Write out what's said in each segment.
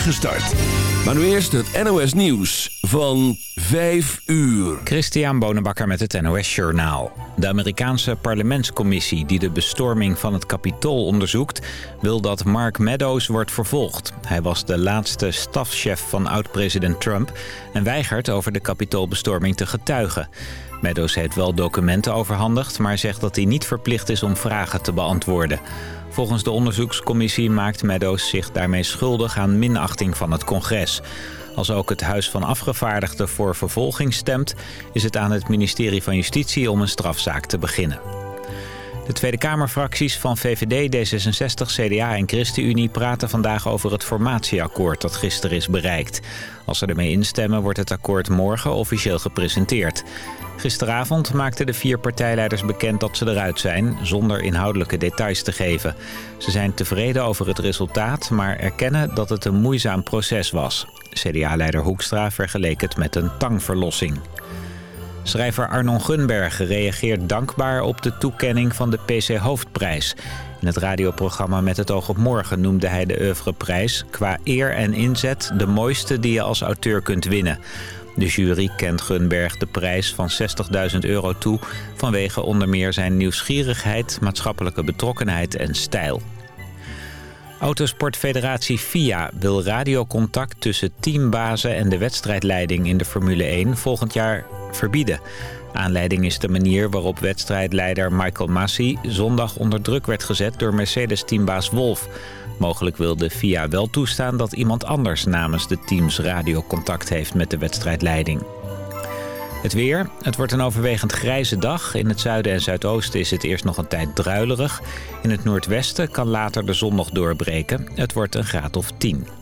start. Maar nu eerst het NOS Nieuws van 5 uur. Christian Bonenbakker met het NOS Journaal. De Amerikaanse parlementscommissie die de bestorming van het Capitool onderzoekt... wil dat Mark Meadows wordt vervolgd. Hij was de laatste stafchef van oud-president Trump... en weigert over de Capitoolbestorming te getuigen. Meadows heeft wel documenten overhandigd... maar zegt dat hij niet verplicht is om vragen te beantwoorden. Volgens de onderzoekscommissie maakt Meadows zich daarmee schuldig aan minachting van het congres. Als ook het Huis van Afgevaardigden voor vervolging stemt... is het aan het ministerie van Justitie om een strafzaak te beginnen. De Tweede Kamerfracties van VVD, D66, CDA en ChristenUnie praten vandaag over het formatieakkoord dat gisteren is bereikt. Als ze ermee instemmen wordt het akkoord morgen officieel gepresenteerd. Gisteravond maakten de vier partijleiders bekend dat ze eruit zijn, zonder inhoudelijke details te geven. Ze zijn tevreden over het resultaat, maar erkennen dat het een moeizaam proces was. CDA-leider Hoekstra vergeleek het met een tangverlossing. Schrijver Arnon Gunberg reageert dankbaar op de toekenning van de PC Hoofdprijs. In het radioprogramma Met het oog op morgen noemde hij de oeuvreprijs... qua eer en inzet de mooiste die je als auteur kunt winnen. De jury kent Gunberg de prijs van 60.000 euro toe... vanwege onder meer zijn nieuwsgierigheid, maatschappelijke betrokkenheid en stijl. Autosportfederatie FIA wil radiocontact tussen teambazen en de wedstrijdleiding in de Formule 1 volgend jaar verbieden. Aanleiding is de manier waarop wedstrijdleider Michael Massey zondag onder druk werd gezet door Mercedes-teambaas Wolf. Mogelijk wil de FIA wel toestaan dat iemand anders namens de teams radiocontact heeft met de wedstrijdleiding. Het weer. Het wordt een overwegend grijze dag. In het zuiden en zuidoosten is het eerst nog een tijd druilerig. In het noordwesten kan later de zon nog doorbreken. Het wordt een graad of 10.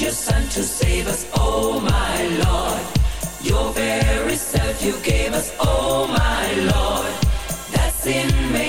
your son to save us, oh my Lord. Your very self you gave us, oh my Lord. That's in me.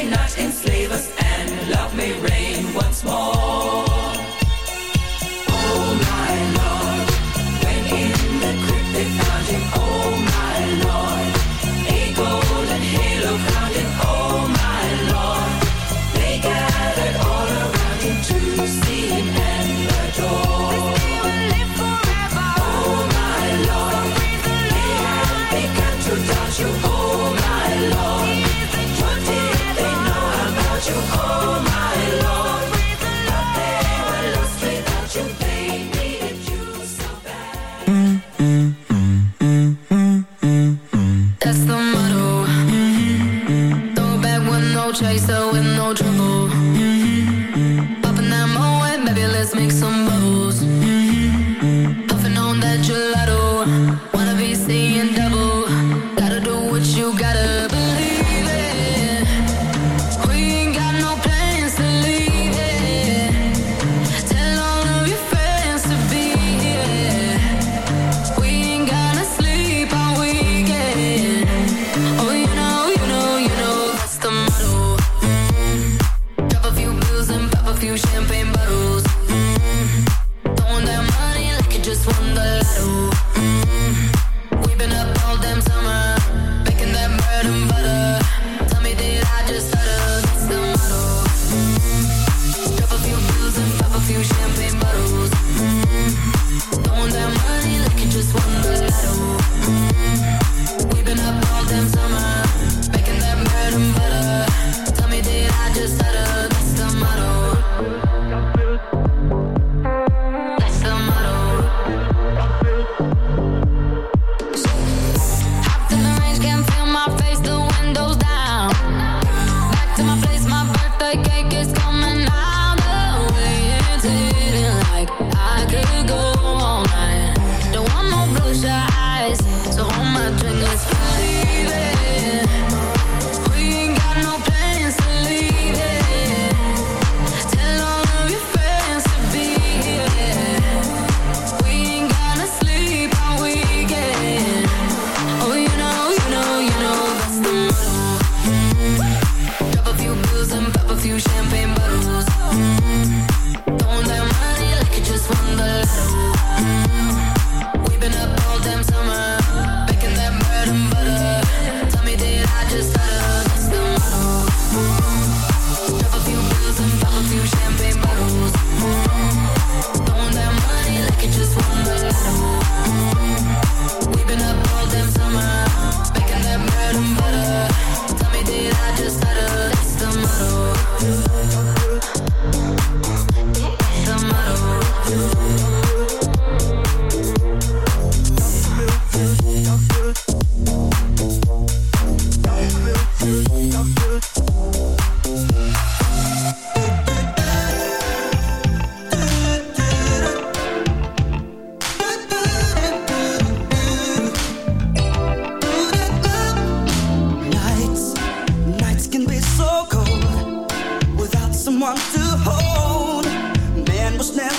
Never.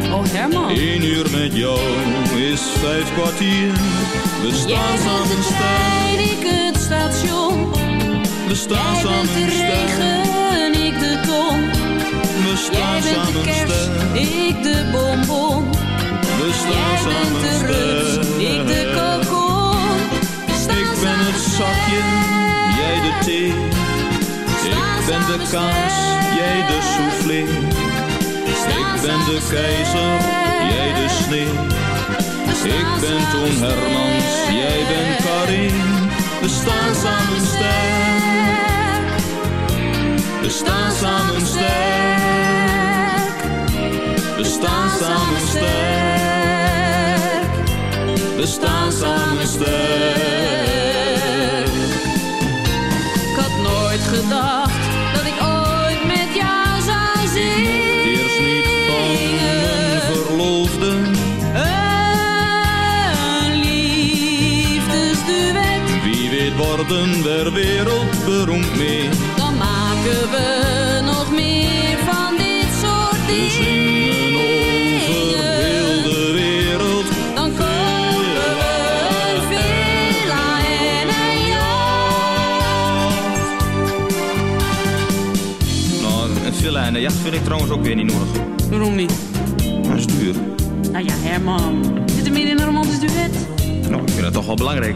Oh, Eén uur met jou is vijf kwartier. We staan samen stijl. ik het station. We staan Jij bent de regen, ik de ton. We staan Jij bent de kerst, ik de bonbon. We staan Jij samen bent de ik de kokon. Ik ben het zakje, jij de thee. Ik ben de kaas, jij de soufflé. Ik ben de keizer, jij de sneeuw. Ik ben Toon Hermans, jij bent Karin. We staan samen sterk. We staan samen sterk. We staan samen sterk. We staan samen sterk. Wereldberoemd mee. dan maken we nog meer van dit soort dingen. over heel de wereld. Dan kopen we een villa en een jacht. Nou, een villa en een jacht vind ik trouwens ook weer niet nodig. Waarom niet? Dat is duur. Nou ja, Herman. Zit er meer in een romantisch duet? Nou, ik vind dat toch wel belangrijk.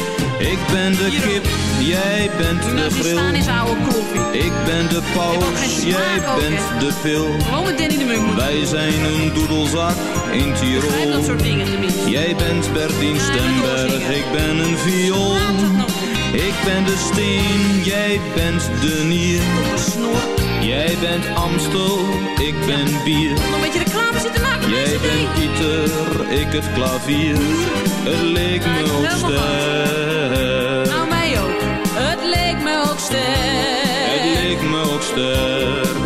Ik ben de kip, jij bent de koffie. Ik ben de paus, jij bent de pil. Wij zijn een doedelzak in Tirol. Jij bent Bertien Stemberg, ik ben een viool. Ik ben de steen, jij bent de nier. Jij bent Amstel, ik ben bier. Nog een beetje reclame zitten maken Jij bent. Pieter, ik het klavier. Het leek me ook Helemaal sterk. Leek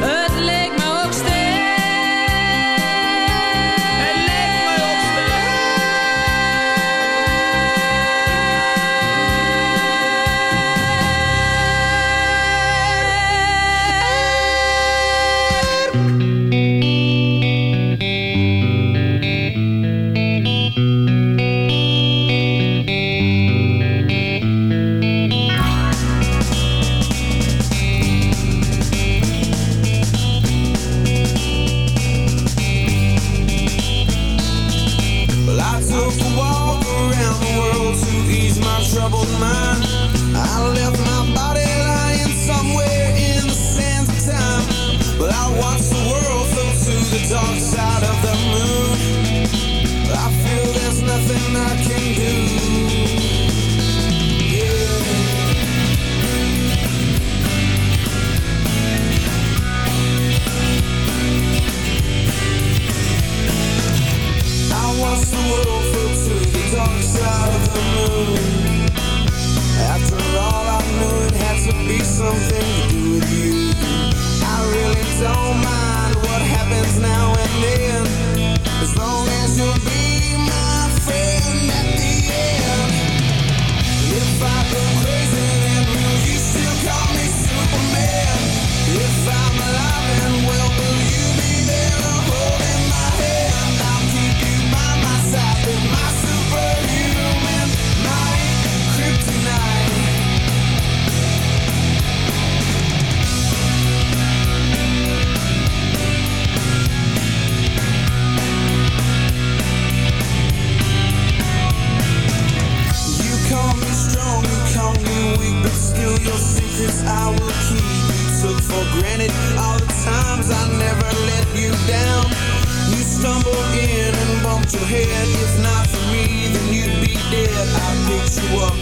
bumped your head. If not for me, then you'd be dead. I picked you up,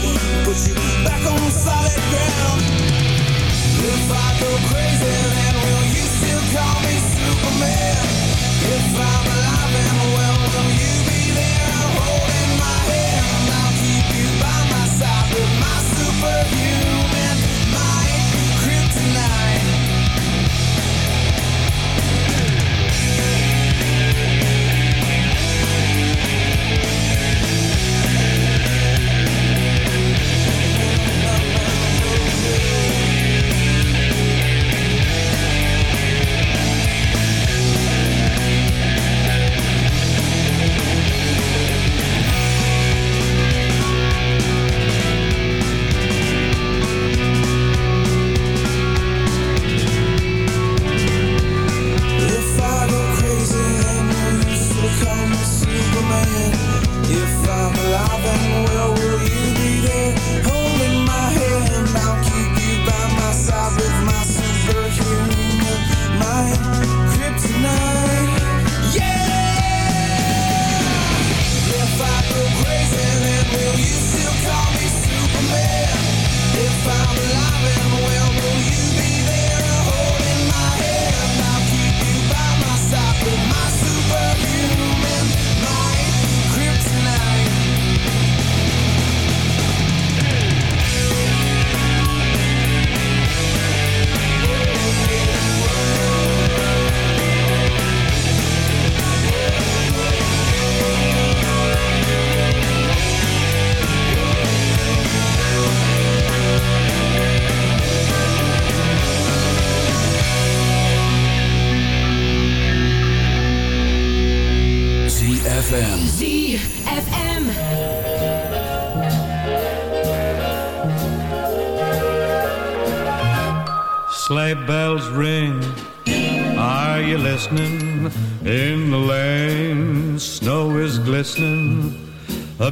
put you back on solid ground. If I go crazy, then will you still call me Superman? If I'm alive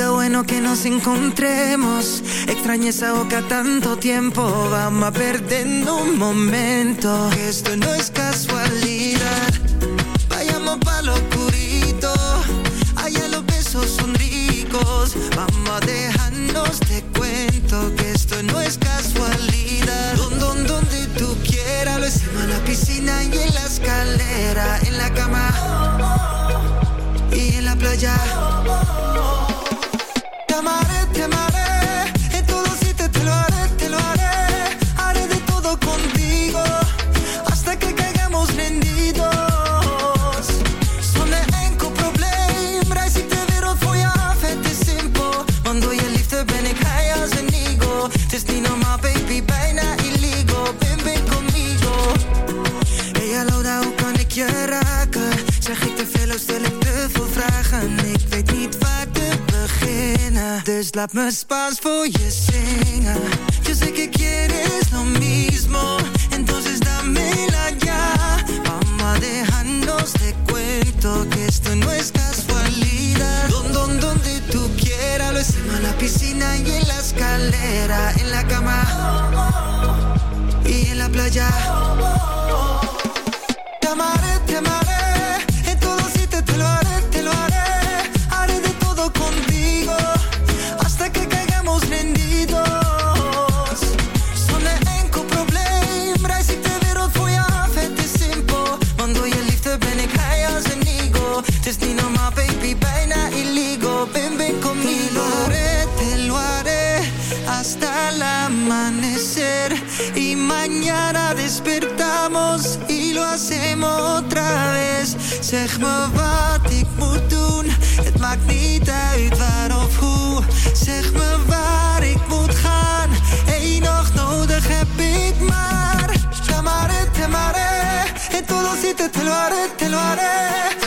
Bueno que nos encontremos. Extrañé esa boca tanto tiempo. Vamos a perdiendo un momento. Esto no es casualidad. Laat me Spaans voor je. Yo sé que quieres lo mismo. Entonces dámela ya. Vamos a dejarnos de cuento que esto no es casualidad. Don, don, donde tú quieras. Lo hicimos en la piscina y en la escalera. En la cama y en la playa. Zeg me wat ik moet doen, het maakt niet uit waar of hoe. Zeg me waar ik moet gaan, één nacht nodig heb ik maar. Te amaré, te amaré, en todo sitio te te haré.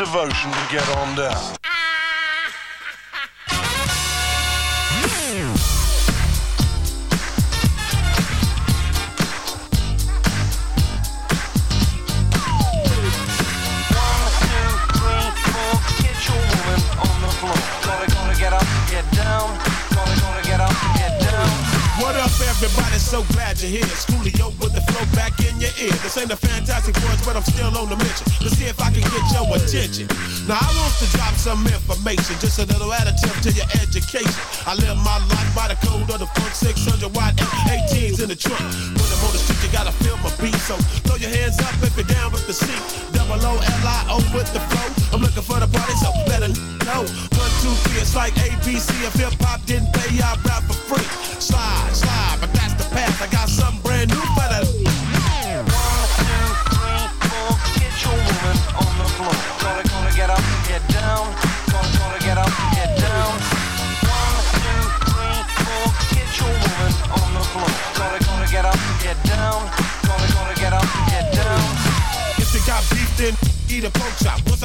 Devotion to get on down. What up, everybody? So glad you're here. Schoolio with the flow back in your ear. This ain't a fantastic voice, but I'm still on the mission attention. Now I want to drop some information, just a little additive to your education. I live my life by the code of the funk 600 watt F18s in the trunk. When I'm on the street, you gotta feel my beat. So throw your hands up if you're down with the seat. Double O L I O with the flow. I'm looking for the party, so better know. One, two, three, it's like ABC. If hip hop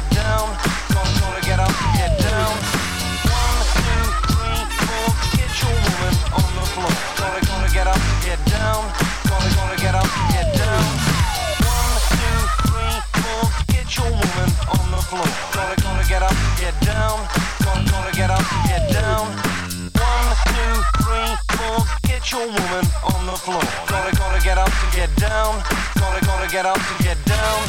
Gotta gonna get up, get down. your woman on the floor gonna get up. to get down. One, two, three, four, get your woman on the floor. Gonna, gonna get up, get down. Gonna, gonna get up, get down. One, two, three, four, get your woman on the floor. Gonna, gonna get up, get down. Gonna, gonna get up, get down.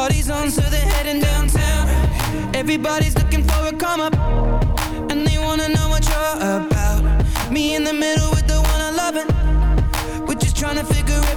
Parties on, so they're heading downtown. Everybody's looking for a come up, and they wanna know what you're about. Me in the middle with the one I love, and we're just trying to figure out.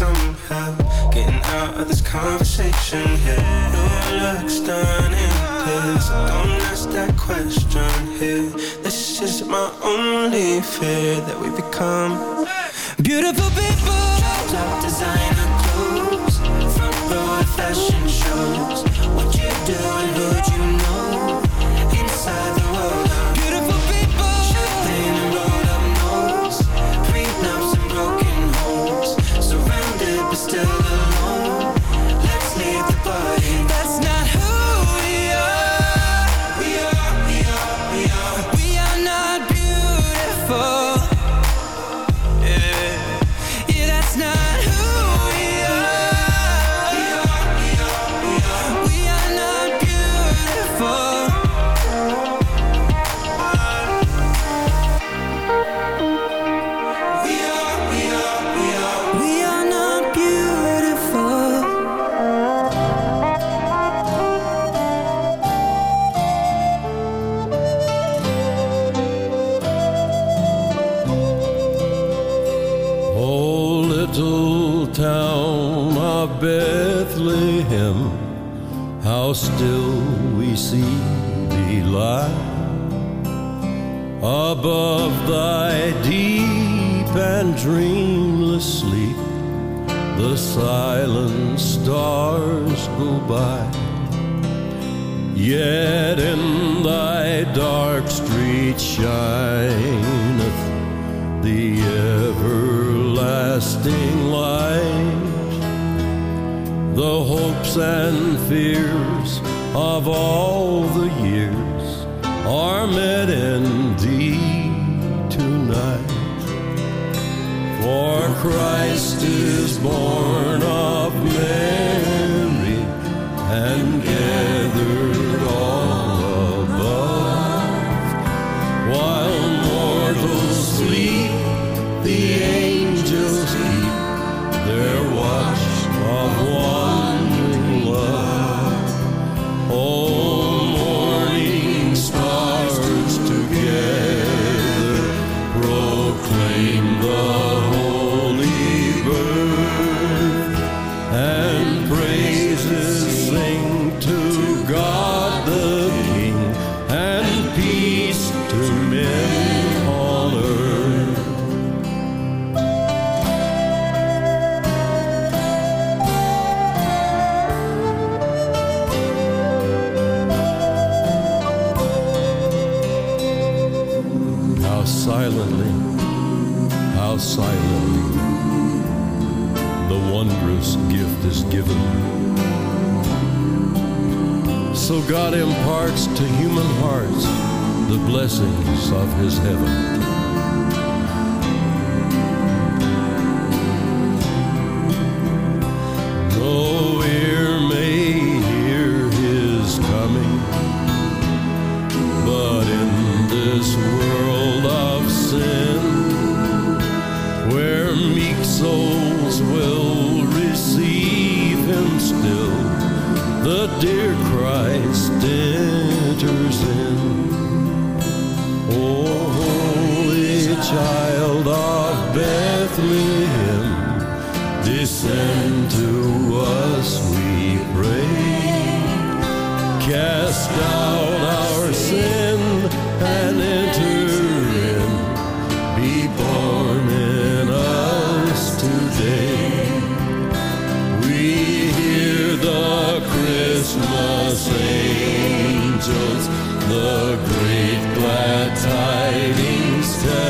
somehow. Getting out of this conversation here. Yeah. No looks done in this. Don't ask that question here. This is my only fear that we become beautiful people. Top designer clothes, front row fashion. There glad tidings tell.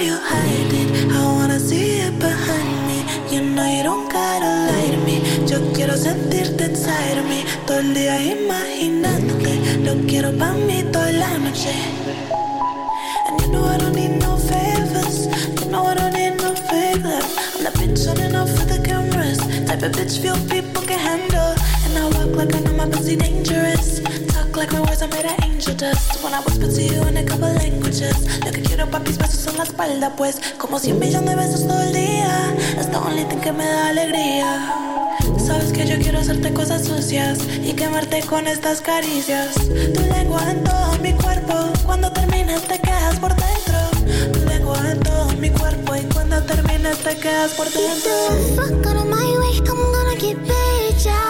you hide it I wanna see it behind me. You know you don't gotta lie to me. Yo quiero sentirte inside of me. Todo el día imaginándote. Lo quiero pa' mí toda la noche. And you know I don't need no favors. You know I don't need no favors. I'm the bitch on off for the cameras. Type of bitch few people can handle. And I walk like I'm know my pussy dangerous. like my words are made of angel dust. When I whisper to you in a couple languages Lo que quiero pa' mis besos son la espalda pues. Como cien millones de besos todo el día Es the only thing que me da alegría. Sabes que yo quiero hacerte cosas sucias Y quemarte con estas caricias. Tu lengua en todo mi cuerpo Cuando terminas te quedas por dentro. Tu lengua en todo mi cuerpo Y cuando terminas te quedas por dentro. If I fuck out of my way I'm gonna get better